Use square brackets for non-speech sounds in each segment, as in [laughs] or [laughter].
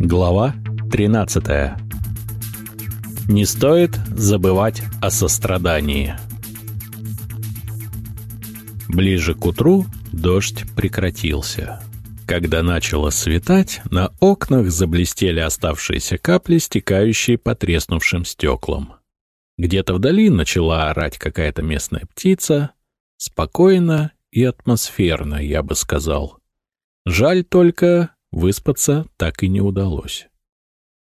Глава 13. Не стоит забывать о сострадании. Ближе к утру дождь прекратился. Когда начало светать, на окнах заблестели оставшиеся капли, стекающие по треснувшим стеклам. Где-то вдали начала орать какая-то местная птица. Спокойно и атмосферно, я бы сказал. Жаль только, выспаться так и не удалось.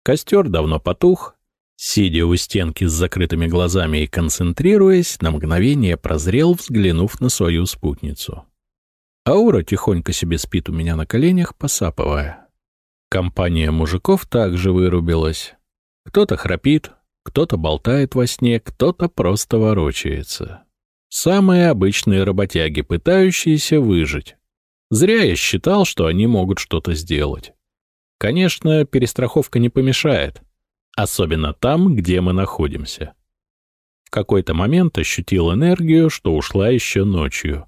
Костер давно потух. Сидя у стенки с закрытыми глазами и концентрируясь, на мгновение прозрел, взглянув на свою спутницу. Аура тихонько себе спит у меня на коленях, посапывая. Компания мужиков также вырубилась. Кто-то храпит, кто-то болтает во сне, кто-то просто ворочается. Самые обычные работяги, пытающиеся выжить. Зря я считал, что они могут что-то сделать. Конечно, перестраховка не помешает. Особенно там, где мы находимся. В какой-то момент ощутил энергию, что ушла еще ночью.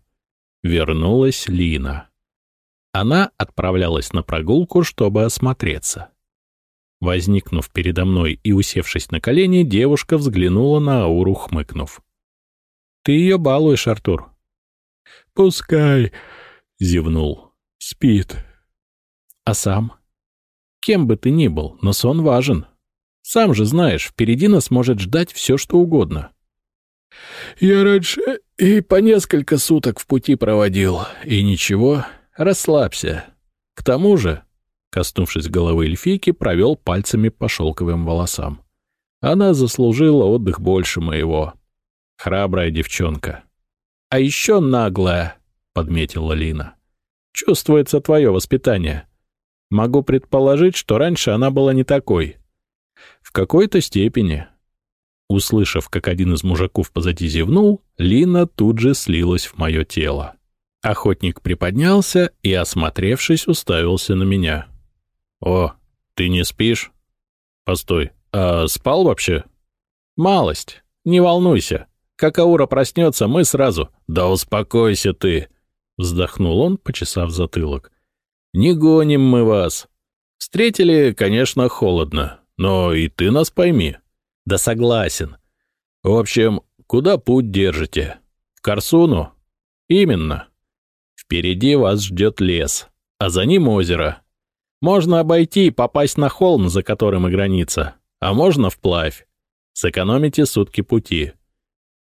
Вернулась Лина. Она отправлялась на прогулку, чтобы осмотреться. Возникнув передо мной и усевшись на колени, девушка взглянула на Ауру, хмыкнув. «Ты ее балуешь, Артур». «Пускай», — зевнул, — «спит». «А сам?» «Кем бы ты ни был, но сон важен. Сам же знаешь, впереди нас может ждать все, что угодно». «Я раньше и по несколько суток в пути проводил, и ничего, расслабься. К тому же Коснувшись головы эльфийки, провел пальцами по шелковым волосам. Она заслужила отдых больше моего. Храбрая девчонка. «А еще наглая», — подметила Лина. «Чувствуется твое воспитание. Могу предположить, что раньше она была не такой. В какой-то степени». Услышав, как один из мужиков позади зевнул, Лина тут же слилась в мое тело. Охотник приподнялся и, осмотревшись, уставился на меня. «О, ты не спишь?» «Постой, а спал вообще?» «Малость. Не волнуйся. Как Аура проснется, мы сразу...» «Да успокойся ты!» — вздохнул он, почесав затылок. «Не гоним мы вас. Встретили, конечно, холодно, но и ты нас пойми». «Да согласен. В общем, куда путь держите? В Корсуну?» «Именно. Впереди вас ждет лес, а за ним озеро. Можно обойти и попасть на холм, за которым и граница, а можно вплавь. Сэкономите сутки пути.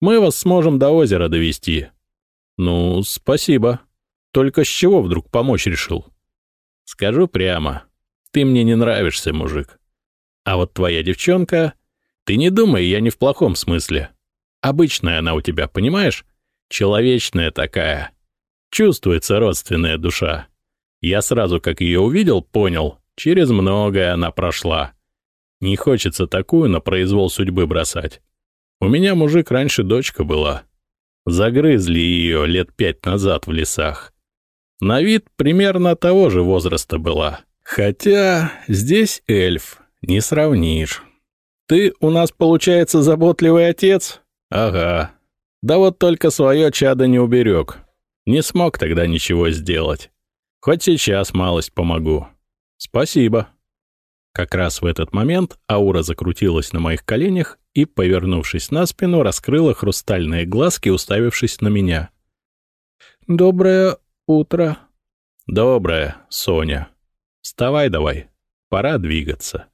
Мы вас сможем до озера довести. Ну, спасибо. Только с чего вдруг помочь решил? Скажу прямо. Ты мне не нравишься, мужик. А вот твоя девчонка... Ты не думай, я не в плохом смысле. Обычная она у тебя, понимаешь? Человечная такая. Чувствуется родственная душа. Я сразу, как ее увидел, понял, через многое она прошла. Не хочется такую на произвол судьбы бросать. У меня, мужик, раньше дочка была. Загрызли ее лет пять назад в лесах. На вид примерно того же возраста была. Хотя здесь эльф, не сравнишь. Ты у нас, получается, заботливый отец? Ага. Да вот только свое чадо не уберег. Не смог тогда ничего сделать. Хоть сейчас малость помогу. Спасибо. Как раз в этот момент аура закрутилась на моих коленях и, повернувшись на спину, раскрыла хрустальные глазки, уставившись на меня. «Доброе утро». «Доброе, Соня. Вставай давай, пора двигаться».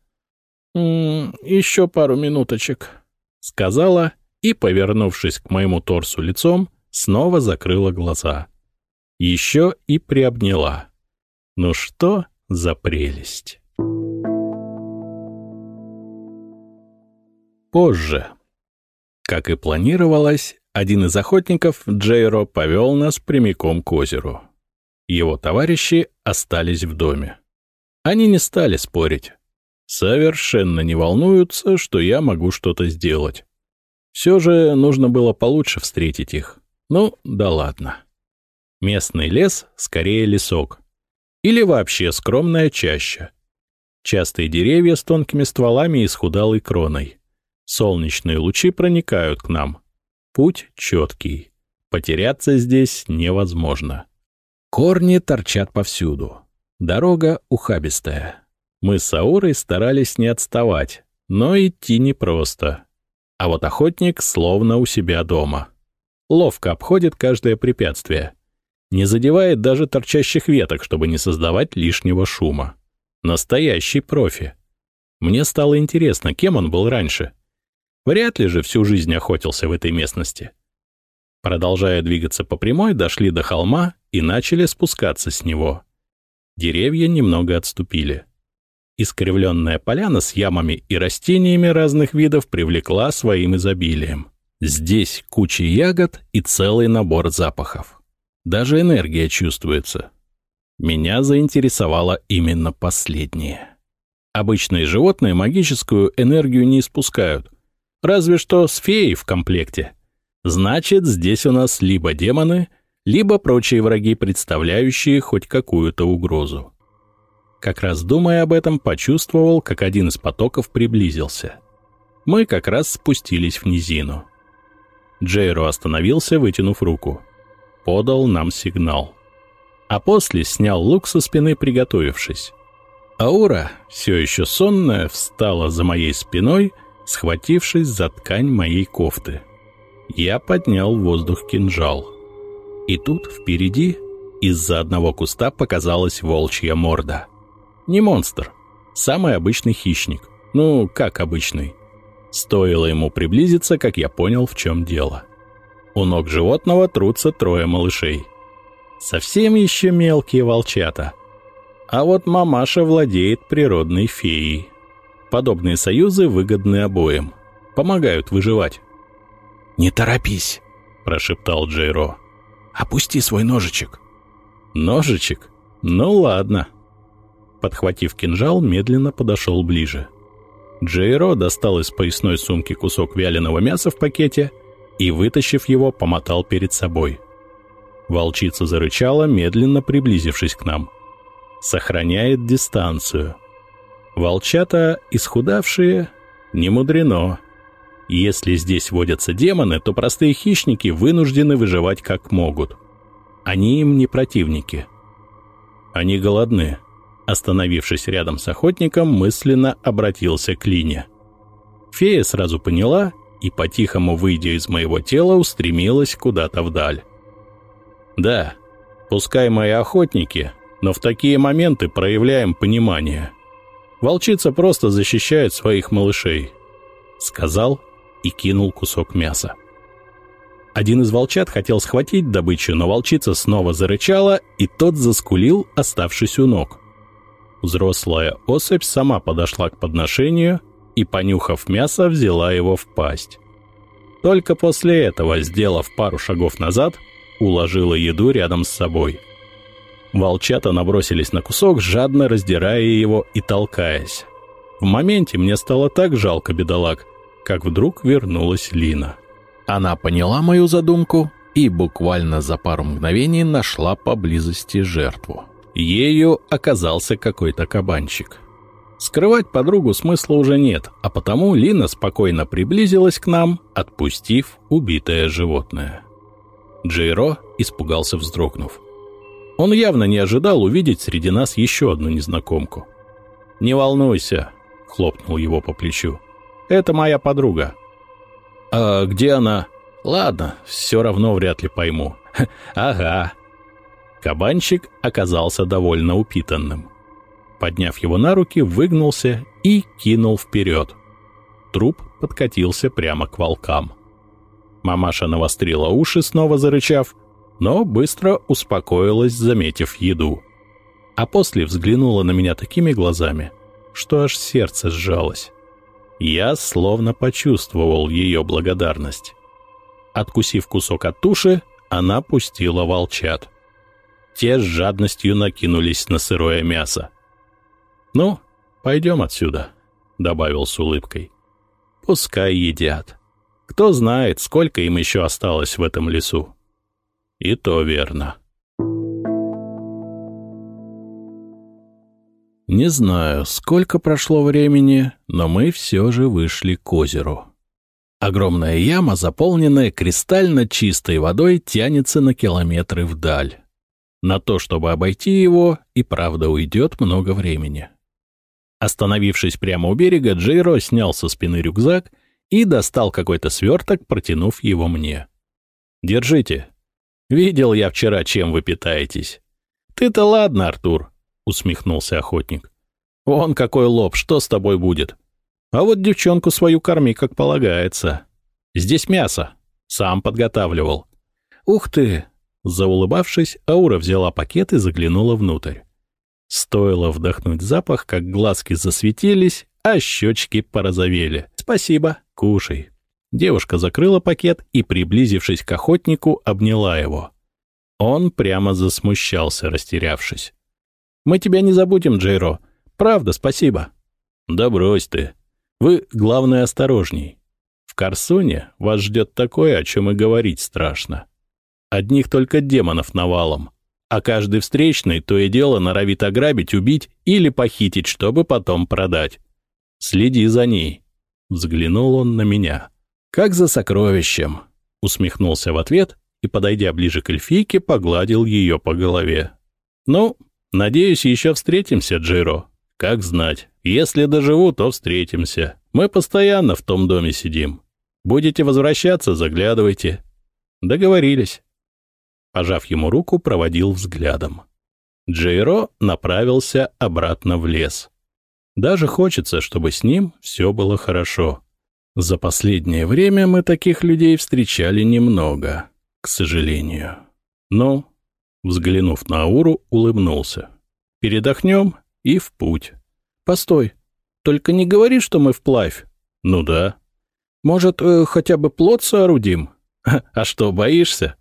«М -м, «Еще пару минуточек», — сказала и, повернувшись к моему торсу лицом, снова закрыла глаза еще и приобняла. Ну что за прелесть! Позже. Как и планировалось, один из охотников, Джейро, повел нас прямиком к озеру. Его товарищи остались в доме. Они не стали спорить. Совершенно не волнуются, что я могу что-то сделать. Все же нужно было получше встретить их. Ну, да ладно. Местный лес скорее лесок. Или вообще скромная чаща. Частые деревья с тонкими стволами и схудалой кроной. Солнечные лучи проникают к нам. Путь четкий. Потеряться здесь невозможно. Корни торчат повсюду. Дорога ухабистая. Мы с Аурой старались не отставать, но идти непросто. А вот охотник словно у себя дома. Ловко обходит каждое препятствие. Не задевает даже торчащих веток, чтобы не создавать лишнего шума. Настоящий профи. Мне стало интересно, кем он был раньше. Вряд ли же всю жизнь охотился в этой местности. Продолжая двигаться по прямой, дошли до холма и начали спускаться с него. Деревья немного отступили. Искривленная поляна с ямами и растениями разных видов привлекла своим изобилием. Здесь куча ягод и целый набор запахов. Даже энергия чувствуется. Меня заинтересовало именно последнее. Обычные животные магическую энергию не испускают, разве что с феей в комплекте. Значит, здесь у нас либо демоны, либо прочие враги, представляющие хоть какую-то угрозу. Как раз думая об этом, почувствовал, как один из потоков приблизился. Мы как раз спустились в низину. Джейро остановился, вытянув руку. Подал нам сигнал. А после снял лук со спины, приготовившись. Аура, все еще сонная, встала за моей спиной, схватившись за ткань моей кофты. Я поднял в воздух кинжал. И тут, впереди, из-за одного куста показалась волчья морда — не монстр. Самый обычный хищник. Ну, как обычный. Стоило ему приблизиться, как я понял, в чем дело. У ног животного трутся трое малышей. Совсем еще мелкие волчата. А вот мамаша владеет природной феей. Подобные союзы выгодны обоим. Помогают выживать. «Не торопись», — прошептал Джейро. «Опусти свой ножичек». «Ножичек? Ну ладно». Подхватив кинжал, медленно подошел ближе. Джейро достал из поясной сумки кусок вяленого мяса в пакете и, вытащив его, помотал перед собой. Волчица зарычала, медленно приблизившись к нам. Сохраняет дистанцию. Волчата, исхудавшие, не мудрено. Если здесь водятся демоны, то простые хищники вынуждены выживать как могут. Они им не противники. Они голодны. Остановившись рядом с охотником, мысленно обратился к Лине. Фея сразу поняла и, по-тихому выйдя из моего тела, устремилась куда-то вдаль. «Да, пускай мои охотники, но в такие моменты проявляем понимание. Волчица просто защищает своих малышей», — сказал и кинул кусок мяса. Один из волчат хотел схватить добычу, но волчица снова зарычала, и тот заскулил, оставшись у ног. Взрослая особь сама подошла к подношению и, понюхав мясо, взяла его в пасть. Только после этого, сделав пару шагов назад, уложила еду рядом с собой. Волчата набросились на кусок, жадно раздирая его и толкаясь. В моменте мне стало так жалко бедолаг, как вдруг вернулась Лина. Она поняла мою задумку и буквально за пару мгновений нашла поблизости жертву. Ею оказался какой-то кабанчик. Скрывать подругу смысла уже нет, а потому Лина спокойно приблизилась к нам, отпустив убитое животное. Джейро испугался, вздрогнув. Он явно не ожидал увидеть среди нас еще одну незнакомку. «Не волнуйся», — хлопнул его по плечу. «Это моя подруга». «А где она?» «Ладно, все равно вряд ли пойму». [laughs] «Ага, Кабанчик оказался довольно упитанным. Подняв его на руки, выгнулся и кинул вперед. Труп подкатился прямо к волкам. Мамаша навострила уши, снова зарычав, но быстро успокоилась, заметив еду. А после взглянула на меня такими глазами, что аж сердце сжалось. Я словно почувствовал ее благодарность. Откусив кусок от туши, она пустила волчат — те с жадностью накинулись на сырое мясо. «Ну, пойдем отсюда», — добавил с улыбкой. «Пускай едят. Кто знает, сколько им еще осталось в этом лесу». «И то верно». Не знаю, сколько прошло времени, но мы все же вышли к озеру. Огромная яма, заполненная кристально чистой водой, тянется на километры вдаль. На то, чтобы обойти его, и правда уйдет много времени. Остановившись прямо у берега, Джейро снял со спины рюкзак и достал какой-то сверток, протянув его мне. «Держите. Видел я вчера, чем вы питаетесь». «Ты-то ладно, Артур», — усмехнулся охотник. «Вон какой лоб, что с тобой будет? А вот девчонку свою корми, как полагается. Здесь мясо. Сам подготавливал». «Ух ты!» Заулыбавшись, Аура взяла пакет и заглянула внутрь. Стоило вдохнуть запах, как глазки засветились, а щечки порозовели. «Спасибо, кушай». Девушка закрыла пакет и, приблизившись к охотнику, обняла его. Он прямо засмущался, растерявшись. «Мы тебя не забудем, Джейро. Правда, спасибо». «Да брось ты. Вы, главное, осторожней. В Корсуне вас ждет такое, о чем и говорить страшно. Одних только демонов навалом а каждый встречный то и дело норовит ограбить, убить или похитить, чтобы потом продать. Следи за ней. Взглянул он на меня. Как за сокровищем. Усмехнулся в ответ и, подойдя ближе к эльфийке, погладил ее по голове. Ну, надеюсь, еще встретимся, Джиро. Как знать, если доживу, то встретимся. Мы постоянно в том доме сидим. Будете возвращаться, заглядывайте. Договорились. Пожав ему руку, проводил взглядом. Джейро направился обратно в лес. Даже хочется, чтобы с ним все было хорошо. За последнее время мы таких людей встречали немного, к сожалению. Но, взглянув на Ауру, улыбнулся. Передохнем и в путь. Постой, только не говори, что мы вплавь. Ну да. Может, э, хотя бы плод соорудим? А что, боишься?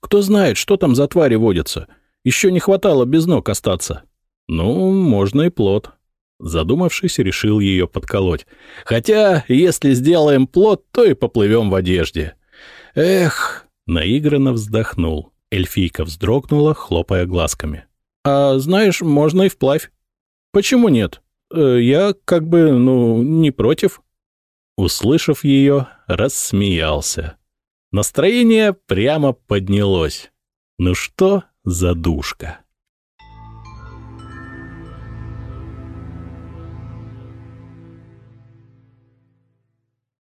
Кто знает, что там за твари водятся. Еще не хватало без ног остаться. Ну, можно и плод. Задумавшись, решил ее подколоть. Хотя, если сделаем плод, то и поплывем в одежде. Эх, наигранно вздохнул. Эльфийка вздрогнула, хлопая глазками. А знаешь, можно и вплавь. Почему нет? Э, я как бы, ну, не против. Услышав ее, рассмеялся. Настроение прямо поднялось. Ну что за душка?